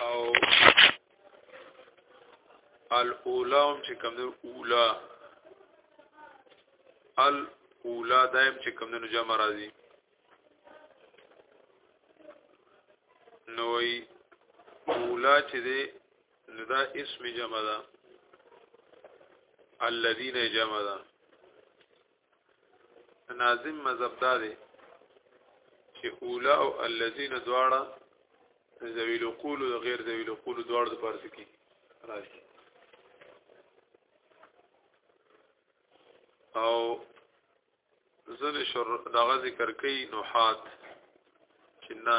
او الاولا هم چې کوم دی اولا الاولا دایم چې کوم دی جمع راځي نوې اولا چې دی نو دا اسم جمع ده الذين جمع ده ناظم مذهب دا دی چې اولا او الذين دواړه ذوی القول او غیر ذوی القول دواړه د پارس کې راځي او زل شر دغه ذکر کوي نوحات چې نه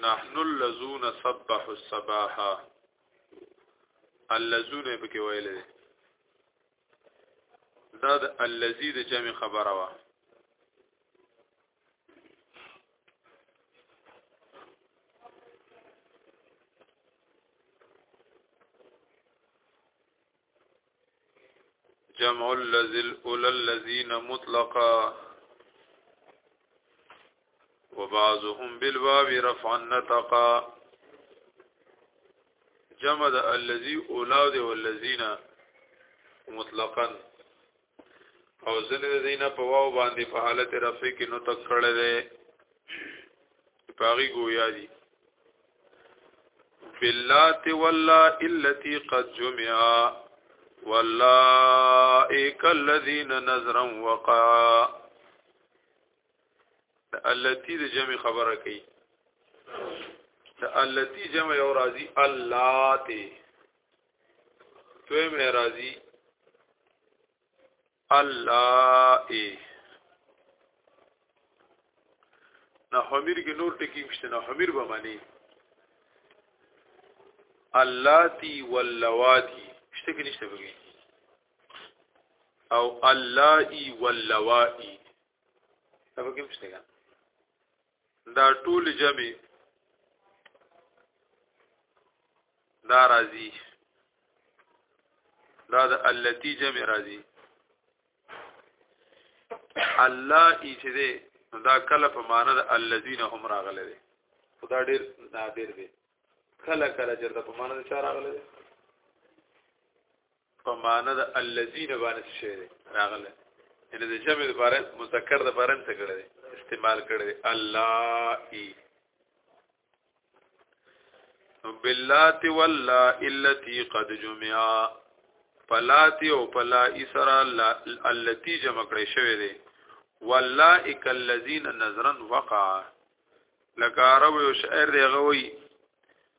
نحن اللذون صبح الصباحا اللذون پکې ویل دي دا د الذی د جمع خبره وا جمع اللذی الاولى الذين مطلقا وبعضهم بالباب رفعا نطقا جمع د الذي اولاد والذین مطلقا او ځنې د دینه په واو باندې په حالت رفع کې نو تک کړل دی پاغي گویا دي باللات واللا التي قد جمع واللائك الذين نذرا وقعا التي د جمع خبره کوي د التي جمع یو راځي اللات دوی مې راځي الله ای نه حمیر کې نور ټکی مشته نه حمیر به معنی اللاتی واللواتی شته کې نشته بګی او اللای واللوائی دا پکې مشته دا ټول جمع دا راځي دا د التی جمع راځي الله چې دی دا کله په معنا د الذين هم راغله دی خدا ډیر نادر دی کله کله چې دا په معنا د چا راغله دی په معنا د الذين باندې شي راغله ان د جمع لپاره مذکر د لپاره څه کړی استعمال کړی الله ای باللات واللا التي قد جمعا فلات او فلا اسرا التي جمع کړی شوی دی واللا اک الذين نظرا وقع لکه عرب یو شاعر دی غوي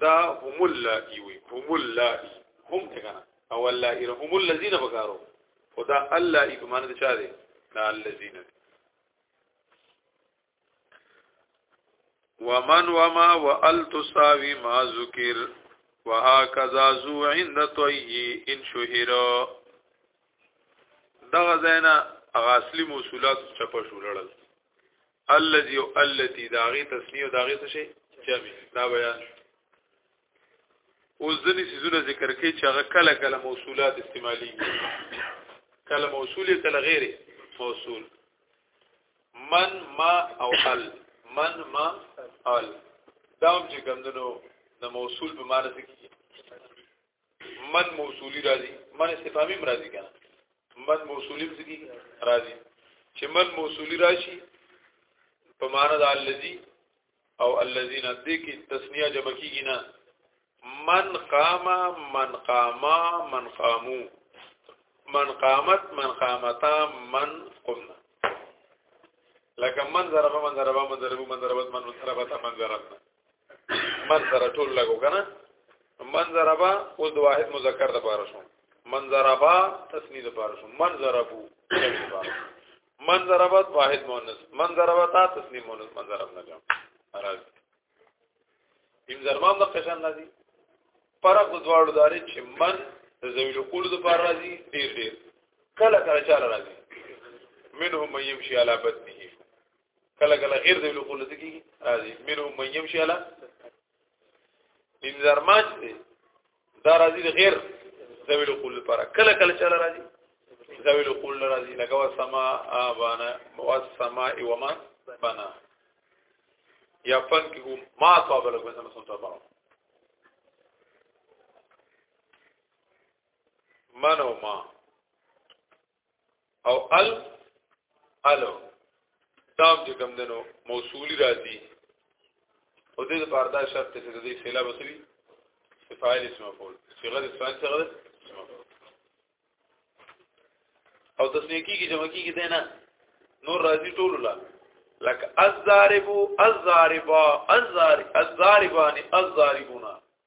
دا هم الله ایوی هم الله هم څنګه او الله ایره هم الذين بکارو خدا الله ای په معنی د چا دی دا الذين ومن وما وال تساوي ما ذکر وهكذا ذو عند طي ان شهر دغه زینا اغه اصلي موصولات چپه شو لړل الذي او التي داغي تسنیه او داغي څه شي جمع دا بیان اوس ځنی سيزونه ذکر کوي چې هغه کله کله موصولات استعمالي کله موصول کله غیر موصول من ما او ال من ما ال دا هم چې ګمندنو د موصول په معنی څه کې من موصولی راځي من استفهامی راځي کنه من موصولی ځکه راځي چې من موصولی راشي په معنا د الذي او الذين دې کې تسنیه جمع کیږي نه من قام من قاما من قامو من قامت من قامتا من قمنا لکه من ضربه من ضربه من ضربه من ضربت من ضربت من ضربت من سره ټول لګو کنه من ضربا اوس د واحد مذکر د پاره شو من ضربا تسنید د پاره شو من ضربو من ضربت واحد مؤنث من ضربتا تسنید مؤنث من ضرب نه جام راځي ام ضربام د قشن راځي فرق د دواړو داري چې من د زویل کول د پاره راځي ډیر ډیر کله کله چاله راځي منهم من يمشي على بطنه کله کله غیر دی لوکو لته کیږي راځي منو من يمشي على انذار ماج دی دا راځي غیر ذوی لوکو لپاره کله کله چل راځي ذوی لوکو راځي لکه وا سما بانا وا سما و ما بنا یا فن کې ما طاب له کوم څه ته باو منو ما او ال الو دام چې کوم دنو موصولی راځي او دې لپاره دا شرط چې د دې سیلا وسوي فاعل اسم مفعول صيغه د فاعل څنګه ده او تسنیه کیږي جمع کیږي ده نه نور راځي ټول لا لك الضارب الضاربا الضارب الضاربان الضاربون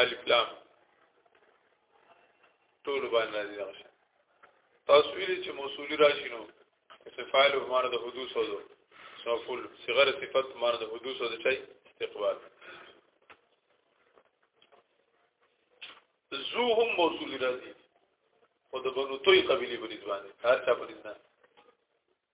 الف لام ټول باندې نازل راشه تاسو ویلي چې موصولی راشي نو استفعال په معنا د حدوث او مفعول صغره صفت په معنا د حدوث او د چي استقبال زو هم موصولی راځي او د بنو توي قبيله بنځوانه هر چا بنځنه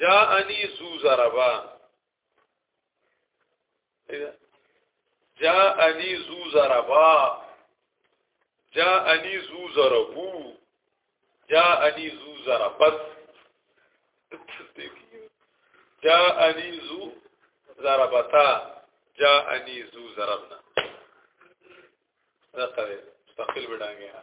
جاءني ذو ضربا جاءني ذو ضربا جاءني ذو ضربو جاءني ذو ضربت جاءني ذو ضربتا جاءني ذو ضربنا دا قوي مستقل بډانګه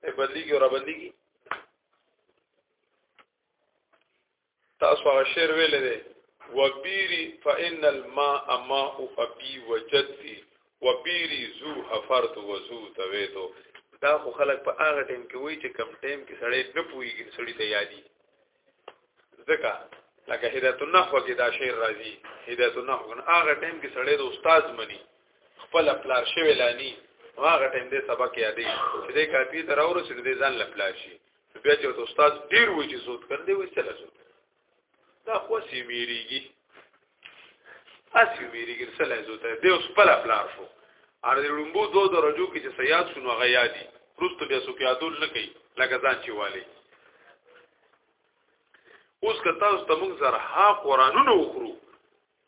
ته بدلیږي او را بدلیږي تاسو هغه شعر ویل دی وبيري فإن الماء ماء أبي وجدي وبيري زو حفرت وزو تويتو دا خو خلک په هغه ټیم کې وایي چې کم ټیم کې سړی نه پوهیږي سړی ته یادي ځکه لکه هدایت النحو کې دا شعر راځي هدایت النحو نه هغه ټیم کې سړی د استاد مني خپل پلار شوی لانی هغه ټیم دې سبق یادې چې دې کاپی تر اورو چې دې ځان لپلا شي بیا چې استاد ډیر وځي زود کړي وي څه لږه دا خو سیمیریږي اسی ویریږي څه لایزو ته دی اوس په لار شو ار دې لومبو دوه درجو کې چې سیاد شنو هغه یادي پرستو بیا سو پیادول نه کوي لکه ځان چې والی اوس که تاسو ته موږ زره ها قرانونه وخورو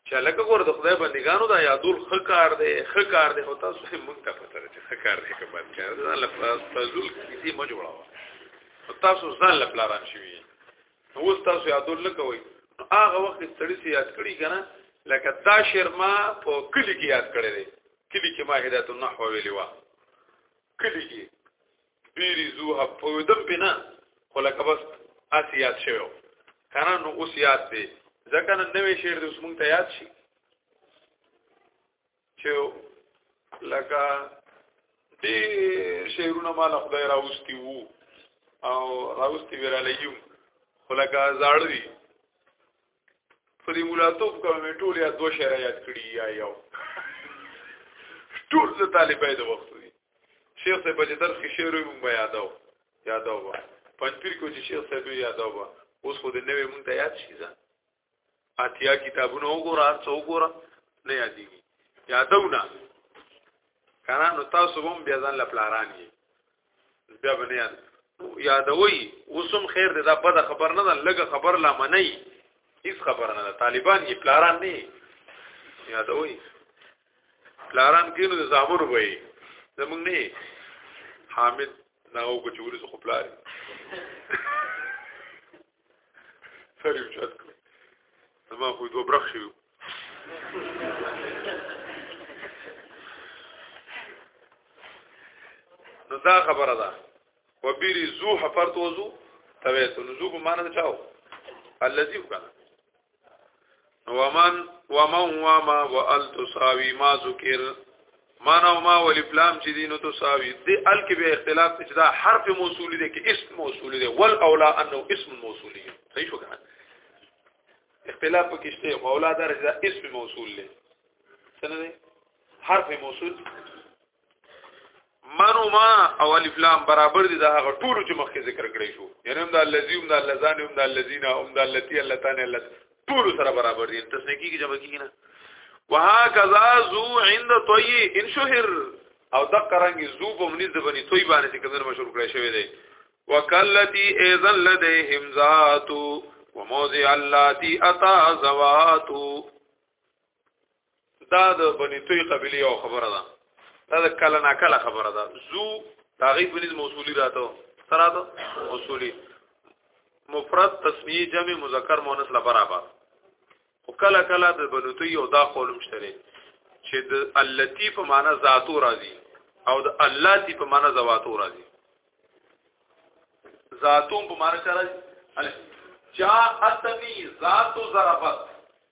چې لکه ګور د خدای بندګانو دا یادول خ کار دی خ کار دی هوتا سو موږ ته پته راځي خ کار دی که بد کار دی الله تاسو ته ځل کیږي مجبوره تاسو ځان لپاره شوی نو اوس تاسو یادول نه کوئ نو هغه وخت سړی سي یاد کړی کنه لکه دا شعر ما په کلی کې یاد کړی دی کلی کې ما هدایت النحو ویلی و کلی کې بیری زوه په ودم بنا خو لکه بس اسی یاد شوی کنه نو اوس یاد دی ځکه نن نوې شعر د اوس مونږ ته یاد شي چې لکه دې شعرونه مال خدای راوستي وو او راوستي ویرالې یو خلکا زاړ دي په دې مولاتوب کوم ټول یا دوه شعر یاد کړی یا یو ټول د طالبای د وخت دي شیخ صاحب چې درس کې شعر مونږ یادو یادو پنځپیر کو چې شیخ صاحب یادو اوس خو د نوې مونږ ته یاد شي ځان اتیا کتابونه وګوره هر څو وګوره نه یادېږي یادونه کنه نو تاسو هم بیا ځان لپلاران یې بیا باندې یاد یادوي اوسم خیر دې دا بده خبر نه ده لګه خبر لا منئ هیڅ خبر نه ده طالبان یې پلاران نه یادوي پلاران کینو د زامن وای زمونږ نه حامد ناو کو چوری خو پلار سر یو چت کړ زما خو دوه برخ شي نو دا خبره ده وبيري زو حفرت وزو تويت نزو بمعنى چاو الذي وكان ومن ومن وما وال تساوي ما ذکر معنا او ما ولف لام چې دینو تساوي د ال کې به اختلاف چې دا حرف موصول دی کې اسم موصول دی ول اولا انه اسم موصول دی صحیح شو کنه اختلاف پکې شته مولا درجه اسم موصول دی څنګه حرف موصول منو ما او الف لام برابر دي دا هغه ټول چې مخکې ذکر کړی شو یعنی هم دا الذی هم دا اللذان هم دا الذین هم دا اللتی اللتان اللت ټول سره برابر دي تسنیه کیږي جمع کیږي نه وهكذا ذو عند طي ان شهر او د قرنګ زو په منځ د بني توي باندې چې کومه مشهور کړی شوی دی وکلتی اذن لديهم ذات وموضع اللاتي اتا زوات دا د بنی توی قبیله یو خبره ده دا د کله نا کله خبره ده زو تاغي بنی موصولی راته سراته موصولی مفرد تسمیه جمع مذکر مؤنث لا برابر او کله کله د بنی توی او دا قولم شته چې د اللتی په معنا ذاتو راځي او د الله تی په معنا ذاتو راځي ذاتو په معنا راځي جاء اتنی ذاتو ضربت